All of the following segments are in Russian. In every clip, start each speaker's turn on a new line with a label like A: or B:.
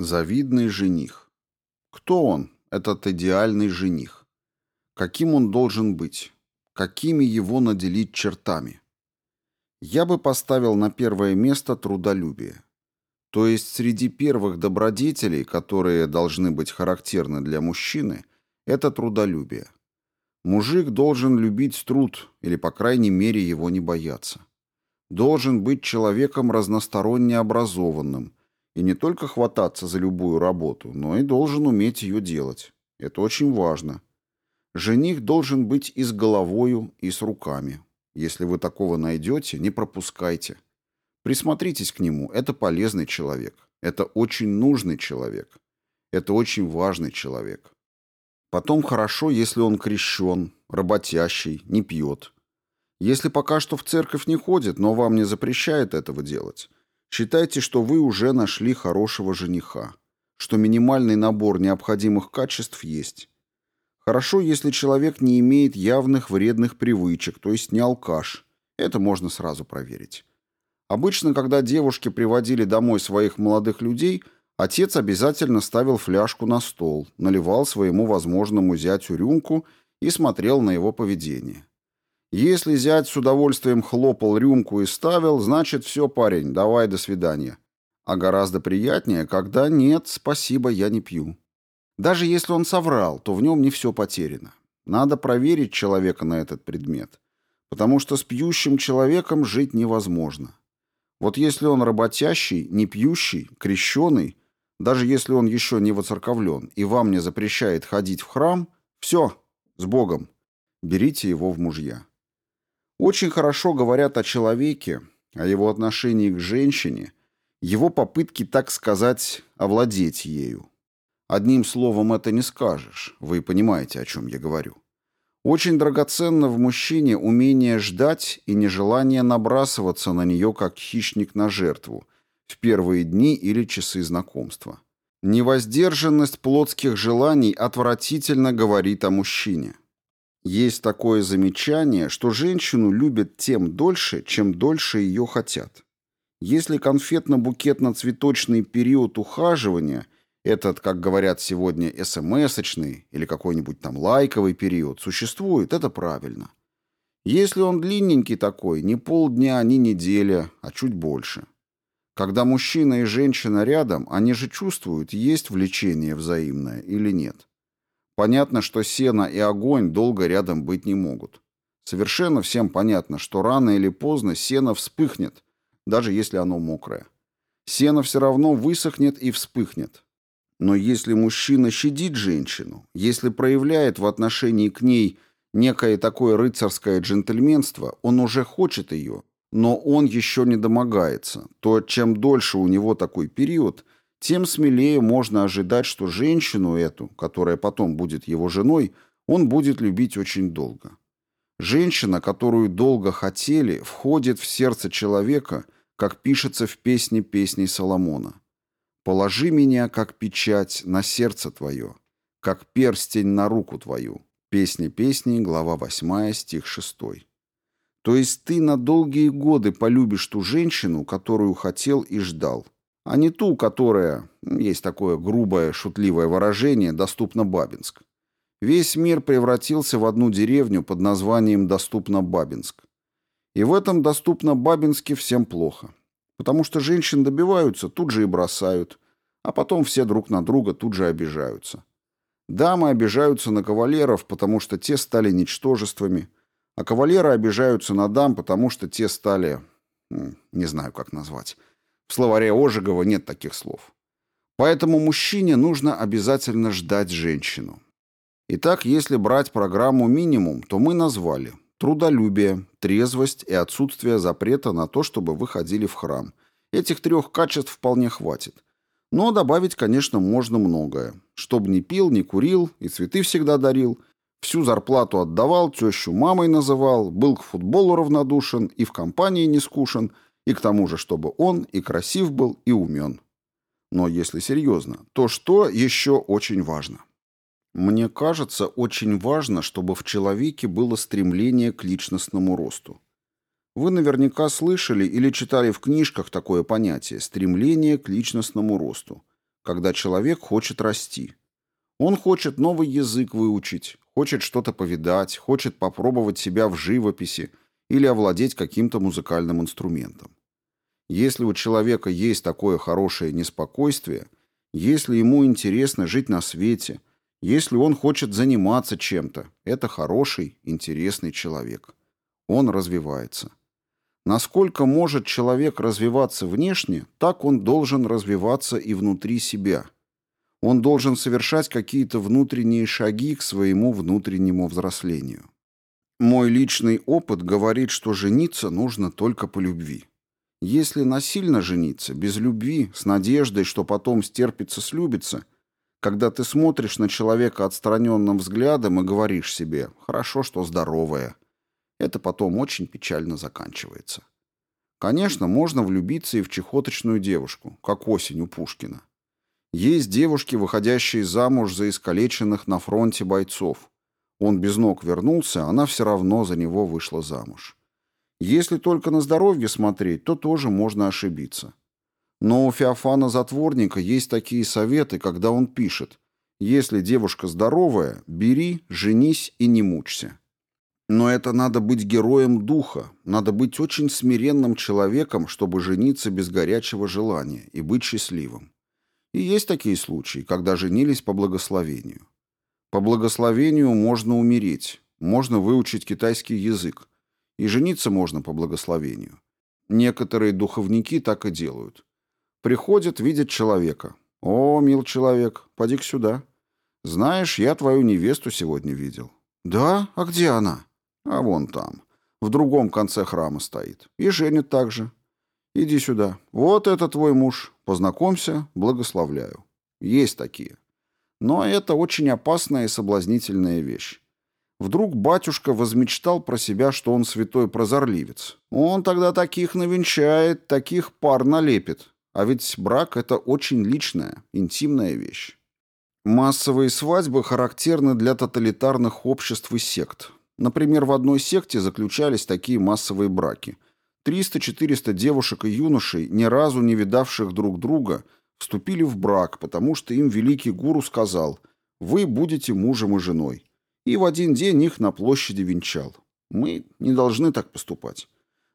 A: Завидный жених. Кто он, этот идеальный жених? Каким он должен быть? Какими его наделить чертами? Я бы поставил на первое место трудолюбие. То есть среди первых добродетелей, которые должны быть характерны для мужчины, это трудолюбие. Мужик должен любить труд, или, по крайней мере, его не бояться. Должен быть человеком разносторонне образованным и не только хвататься за любую работу, но и должен уметь ее делать. Это очень важно. Жених должен быть и с головою, и с руками. Если вы такого найдете, не пропускайте. Присмотритесь к нему, это полезный человек. Это очень нужный человек. Это очень важный человек. Потом хорошо, если он крещен, работящий, не пьет. Если пока что в церковь не ходит, но вам не запрещает этого делать, считайте, что вы уже нашли хорошего жениха, что минимальный набор необходимых качеств есть. Хорошо, если человек не имеет явных вредных привычек, то есть не алкаш. Это можно сразу проверить. Обычно, когда девушки приводили домой своих молодых людей, отец обязательно ставил фляжку на стол, наливал своему возможному зятю рюмку и смотрел на его поведение. Если зять с удовольствием хлопал рюмку и ставил, значит все, парень, давай до свидания. А гораздо приятнее, когда нет, спасибо, я не пью. Даже если он соврал, то в нем не все потеряно. Надо проверить человека на этот предмет, потому что с пьющим человеком жить невозможно. Вот если он работящий, не пьющий, крещеный, даже если он еще не воцерковлен и вам не запрещает ходить в храм, все, с Богом, берите его в мужья. Очень хорошо говорят о человеке, о его отношении к женщине, его попытке, так сказать, овладеть ею. Одним словом это не скажешь, вы понимаете, о чем я говорю. Очень драгоценно в мужчине умение ждать и нежелание набрасываться на нее, как хищник на жертву, в первые дни или часы знакомства. Невоздержанность плотских желаний отвратительно говорит о мужчине. Есть такое замечание, что женщину любят тем дольше, чем дольше ее хотят. Если конфетно-букетно-цветочный период ухаживания – этот, как говорят сегодня, СМС-очный или какой-нибудь там лайковый период существует, это правильно. Если он длинненький такой, не полдня, не неделя, а чуть больше. Когда мужчина и женщина рядом, они же чувствуют, есть влечение взаимное или нет. Понятно, что сено и огонь долго рядом быть не могут. Совершенно всем понятно, что рано или поздно сено вспыхнет, даже если оно мокрое. Сено все равно высохнет и вспыхнет. Но если мужчина щадит женщину, если проявляет в отношении к ней некое такое рыцарское джентльменство, он уже хочет ее, но он еще не домогается, то чем дольше у него такой период, тем смелее можно ожидать, что женщину эту, которая потом будет его женой, он будет любить очень долго. Женщина, которую долго хотели, входит в сердце человека, как пишется в песне песней Соломона. Положи меня, как печать, на сердце твое, как перстень на руку твою. Песня песней, глава 8, стих 6. То есть ты на долгие годы полюбишь ту женщину, которую хотел и ждал, а не ту, которая, есть такое грубое, шутливое выражение, доступна Бабинск. Весь мир превратился в одну деревню под названием «Доступно Бабинск». И в этом «Доступно Бабинске» всем плохо. Потому что женщин добиваются, тут же и бросают, а потом все друг на друга тут же обижаются. Дамы обижаются на кавалеров, потому что те стали ничтожествами, а кавалеры обижаются на дам, потому что те стали... не знаю, как назвать. В словаре Ожегова нет таких слов. Поэтому мужчине нужно обязательно ждать женщину. Итак, если брать программу минимум, то мы назвали Трудолюбие, трезвость и отсутствие запрета на то, чтобы вы ходили в храм. Этих трех качеств вполне хватит. Но добавить, конечно, можно многое. Чтоб не пил, не курил и цветы всегда дарил. Всю зарплату отдавал, тещу мамой называл, был к футболу равнодушен и в компании не скушен, и к тому же, чтобы он и красив был, и умен. Но если серьезно, то что еще очень важно? Мне кажется, очень важно, чтобы в человеке было стремление к личностному росту. Вы наверняка слышали или читали в книжках такое понятие «стремление к личностному росту». когда человек хочет расти. Он хочет новый язык выучить, хочет что-то повидать, хочет попробовать себя в живописи или овладеть каким-то музыкальным инструментом. Если у человека есть такое хорошее неспокойствие, если ему интересно жить на свете, если он хочет заниматься чем-то, это хороший, интересный человек. Он развивается. Насколько может человек развиваться внешне, так он должен развиваться и внутри себя. Он должен совершать какие-то внутренние шаги к своему внутреннему взрослению. Мой личный опыт говорит, что жениться нужно только по любви. Если насильно жениться, без любви, с надеждой, что потом стерпится, слюбится, когда ты смотришь на человека отстраненным взглядом и говоришь себе «хорошо, что здоровая», это потом очень печально заканчивается. Конечно, можно влюбиться и в чехоточную девушку, как осень у Пушкина. Есть девушки, выходящие замуж за искалеченных на фронте бойцов. Он без ног вернулся, она все равно за него вышла замуж. Если только на здоровье смотреть, то тоже можно ошибиться. Но у Феофана Затворника есть такие советы, когда он пишет «Если девушка здоровая, бери, женись и не мучься». Но это надо быть героем духа, надо быть очень смиренным человеком, чтобы жениться без горячего желания и быть счастливым. И есть такие случаи, когда женились по благословению. По благословению можно умереть, можно выучить китайский язык, и жениться можно по благословению. Некоторые духовники так и делают. Приходят, видят человека. «О, мил человек, поди-ка сюда. Знаешь, я твою невесту сегодня видел». «Да? А где она?» А вон там, в другом конце храма стоит. И женит так же. Иди сюда. Вот это твой муж. Познакомься, благословляю. Есть такие. Но это очень опасная и соблазнительная вещь. Вдруг батюшка возмечтал про себя, что он святой прозорливец. Он тогда таких навенчает, таких пар налепит. А ведь брак — это очень личная, интимная вещь. Массовые свадьбы характерны для тоталитарных обществ и сект. Например, в одной секте заключались такие массовые браки. 300-400 девушек и юношей, ни разу не видавших друг друга, вступили в брак, потому что им великий гуру сказал «Вы будете мужем и женой». И в один день их на площади венчал. Мы не должны так поступать.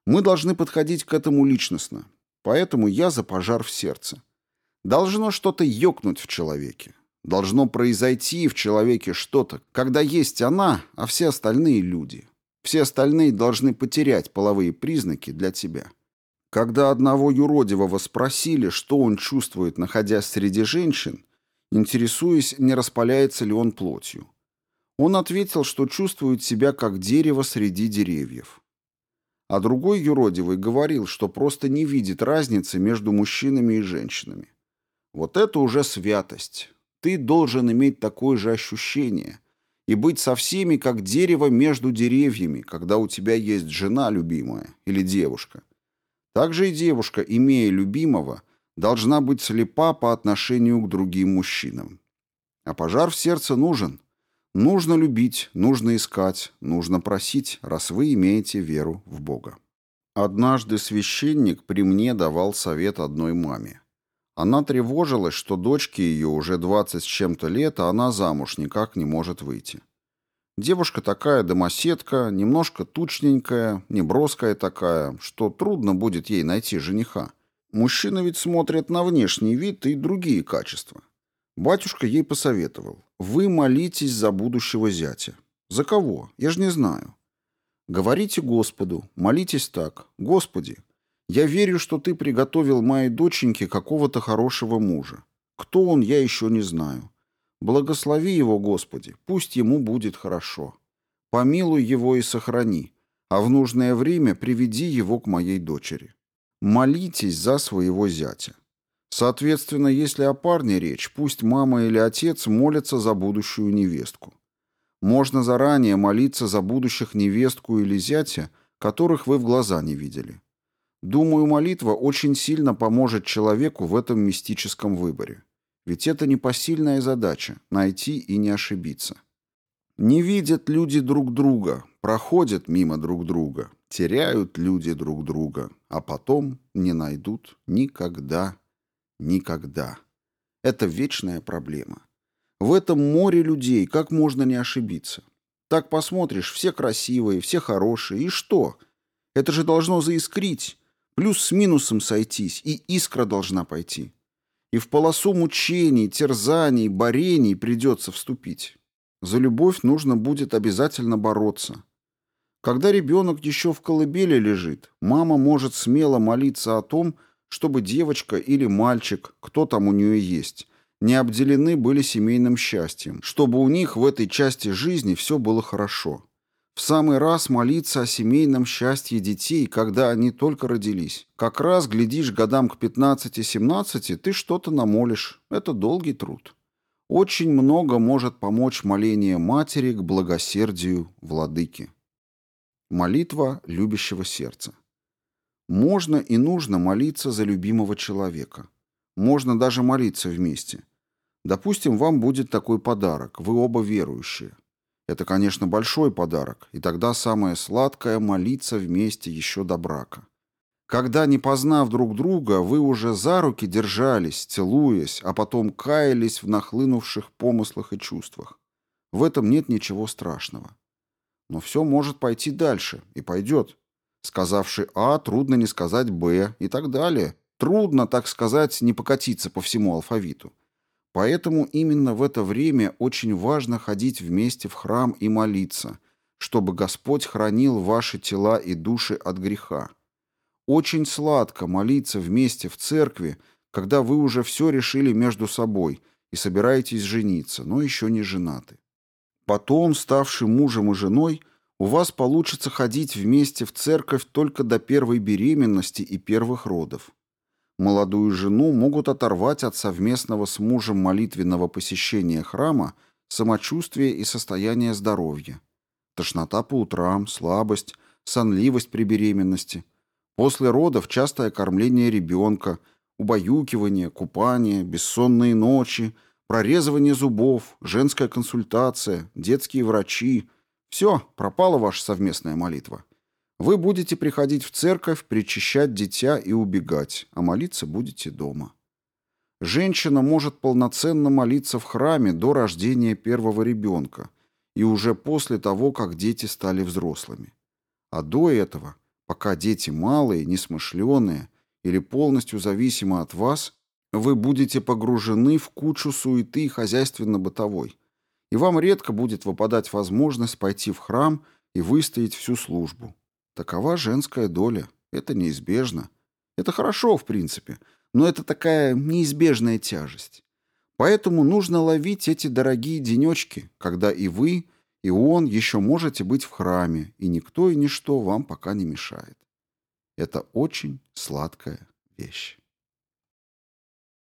A: Мы должны подходить к этому личностно. Поэтому я за пожар в сердце. Должно что-то ёкнуть в человеке. Должно произойти в человеке что-то, когда есть она, а все остальные люди. Все остальные должны потерять половые признаки для тебя. Когда одного юродивого спросили, что он чувствует, находясь среди женщин, интересуясь, не распаляется ли он плотью, он ответил, что чувствует себя как дерево среди деревьев. А другой юродивый говорил, что просто не видит разницы между мужчинами и женщинами. Вот это уже святость. Ты должен иметь такое же ощущение и быть со всеми, как дерево между деревьями, когда у тебя есть жена любимая или девушка. Также и девушка, имея любимого, должна быть слепа по отношению к другим мужчинам. А пожар в сердце нужен. Нужно любить, нужно искать, нужно просить, раз вы имеете веру в Бога. Однажды священник при мне давал совет одной маме. Она тревожилась, что дочке ее уже двадцать с чем-то лет, а она замуж никак не может выйти. Девушка такая домоседка, немножко тучненькая, неброская такая, что трудно будет ей найти жениха. Мужчины ведь смотрят на внешний вид и другие качества. Батюшка ей посоветовал. Вы молитесь за будущего зятя. За кого? Я же не знаю. Говорите Господу, молитесь так. Господи, я верю, что ты приготовил моей доченьке какого-то хорошего мужа. Кто он, я еще не знаю. Благослови его, Господи, пусть ему будет хорошо. Помилуй его и сохрани, а в нужное время приведи его к моей дочери. Молитесь за своего зятя. Соответственно, если о парне речь, пусть мама или отец молятся за будущую невестку. Можно заранее молиться за будущих невестку или зятя, которых вы в глаза не видели. Думаю, молитва очень сильно поможет человеку в этом мистическом выборе. Ведь это непосильная задача – найти и не ошибиться. Не видят люди друг друга, проходят мимо друг друга, теряют люди друг друга, а потом не найдут никогда, никогда. Это вечная проблема. В этом море людей как можно не ошибиться? Так посмотришь, все красивые, все хорошие, и что? Это же должно заискрить, плюс с минусом сойтись, и искра должна пойти. И в полосу мучений, терзаний, борений придется вступить. За любовь нужно будет обязательно бороться. Когда ребенок еще в колыбели лежит, мама может смело молиться о том, чтобы девочка или мальчик, кто там у нее есть, не обделены были семейным счастьем, чтобы у них в этой части жизни все было хорошо. В самый раз молиться о семейном счастье детей, когда они только родились. Как раз, глядишь, годам к 15-17, ты что-то намолишь. Это долгий труд. Очень много может помочь моление матери к благосердию владыки. Молитва любящего сердца. Можно и нужно молиться за любимого человека. Можно даже молиться вместе. Допустим, вам будет такой подарок, вы оба верующие. Это, конечно, большой подарок, и тогда самое сладкое – молиться вместе еще до брака. Когда, не познав друг друга, вы уже за руки держались, целуясь, а потом каялись в нахлынувших помыслах и чувствах. В этом нет ничего страшного. Но все может пойти дальше, и пойдет. Сказавши А, трудно не сказать Б, и так далее. Трудно, так сказать, не покатиться по всему алфавиту. Поэтому именно в это время очень важно ходить вместе в храм и молиться, чтобы Господь хранил ваши тела и души от греха. Очень сладко молиться вместе в церкви, когда вы уже все решили между собой и собираетесь жениться, но еще не женаты. Потом, ставший мужем и женой, у вас получится ходить вместе в церковь только до первой беременности и первых родов. Молодую жену могут оторвать от совместного с мужем молитвенного посещения храма самочувствие и состояние здоровья. Тошнота по утрам, слабость, сонливость при беременности. После родов частое кормление ребенка, убаюкивание, купание, бессонные ночи – прорезывание зубов, женская консультация, детские врачи. Все, пропала ваша совместная молитва. Вы будете приходить в церковь, причащать дитя и убегать, а молиться будете дома. Женщина может полноценно молиться в храме до рождения первого ребенка и уже после того, как дети стали взрослыми. А до этого, пока дети малые, несмышленые или полностью зависимы от вас, вы будете погружены в кучу суеты хозяйственно-бытовой, и вам редко будет выпадать возможность пойти в храм и выстоять всю службу. Такова женская доля. Это неизбежно. Это хорошо, в принципе, но это такая неизбежная тяжесть. Поэтому нужно ловить эти дорогие денечки, когда и вы, и он еще можете быть в храме, и никто и ничто вам пока не мешает. Это очень сладкая вещь.